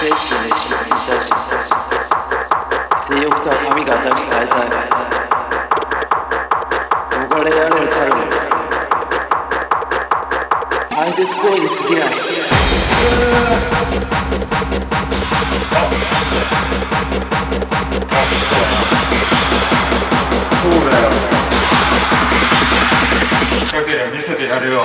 精神に失神したし性欲とは神が与えた愛罪逃れられるカルマ排泄行為に過ぎないそうだよ仕掛けりゃ見せてやるよ。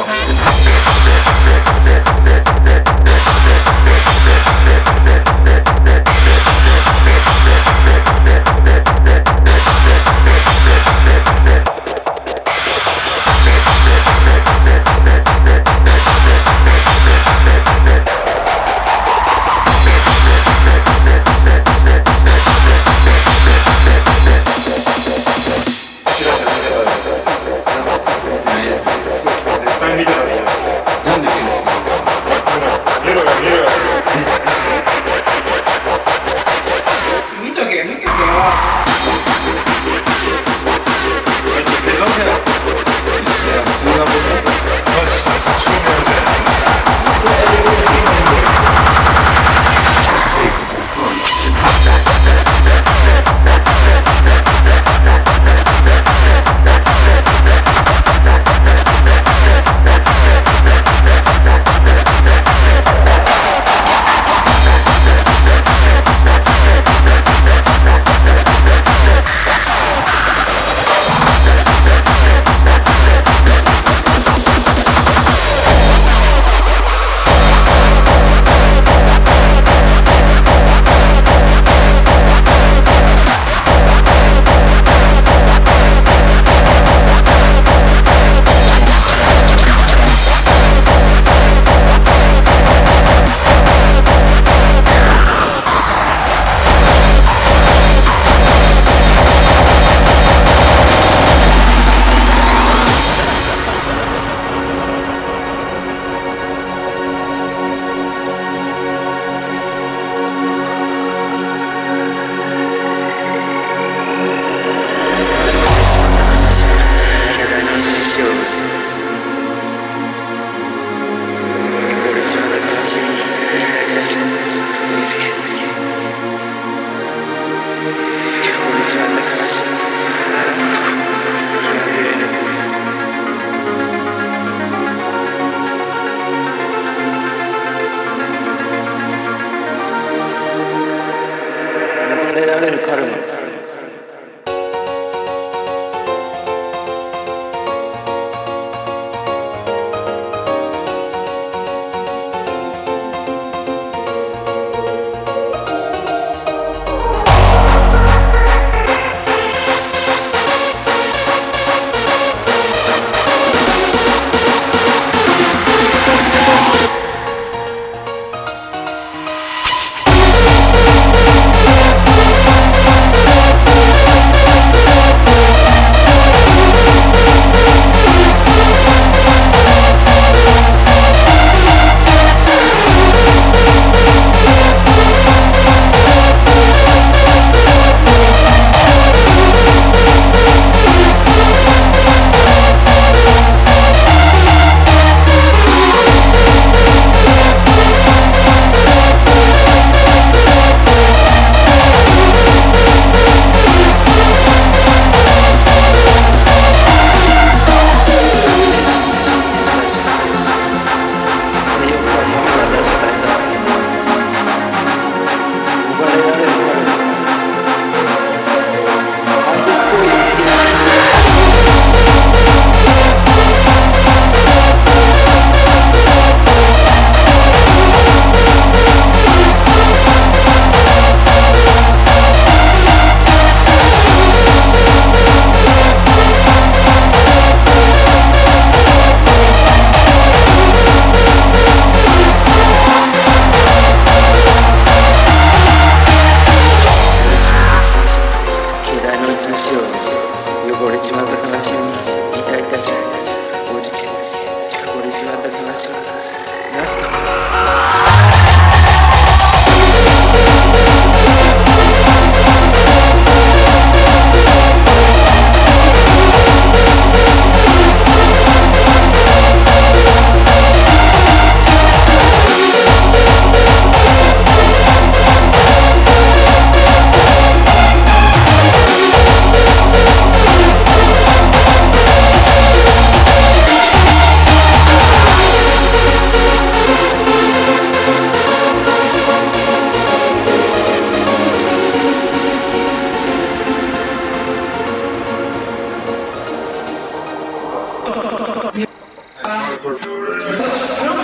No!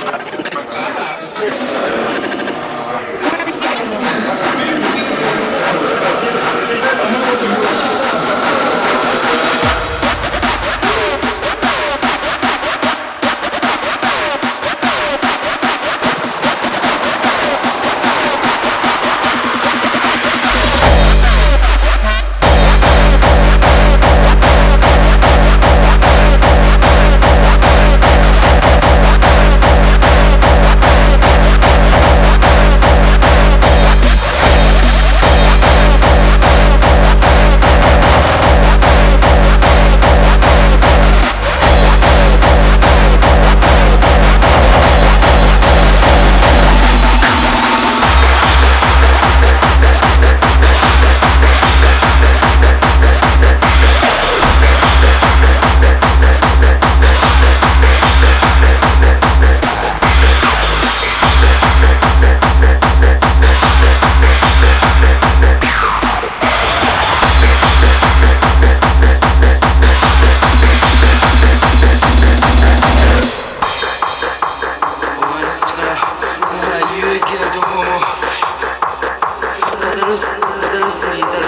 な情報も新しさに至る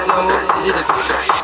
逸話も出てくる